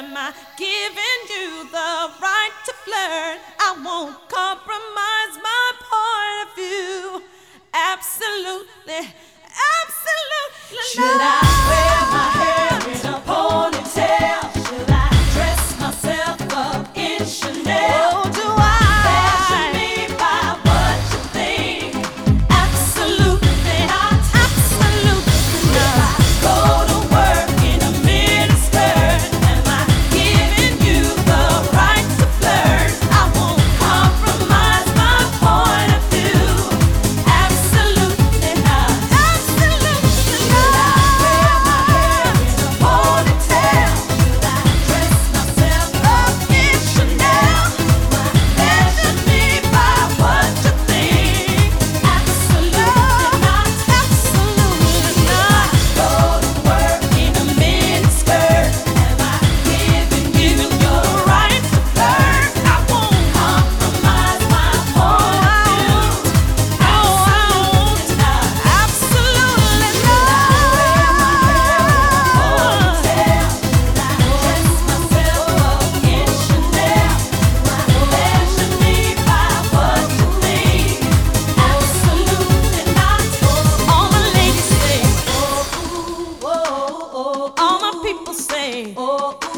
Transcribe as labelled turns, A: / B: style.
A: am I giving you the right to flirt? I won't compromise my point of view. Absolutely, absolutely.
B: Should
A: not.
B: I? Oh.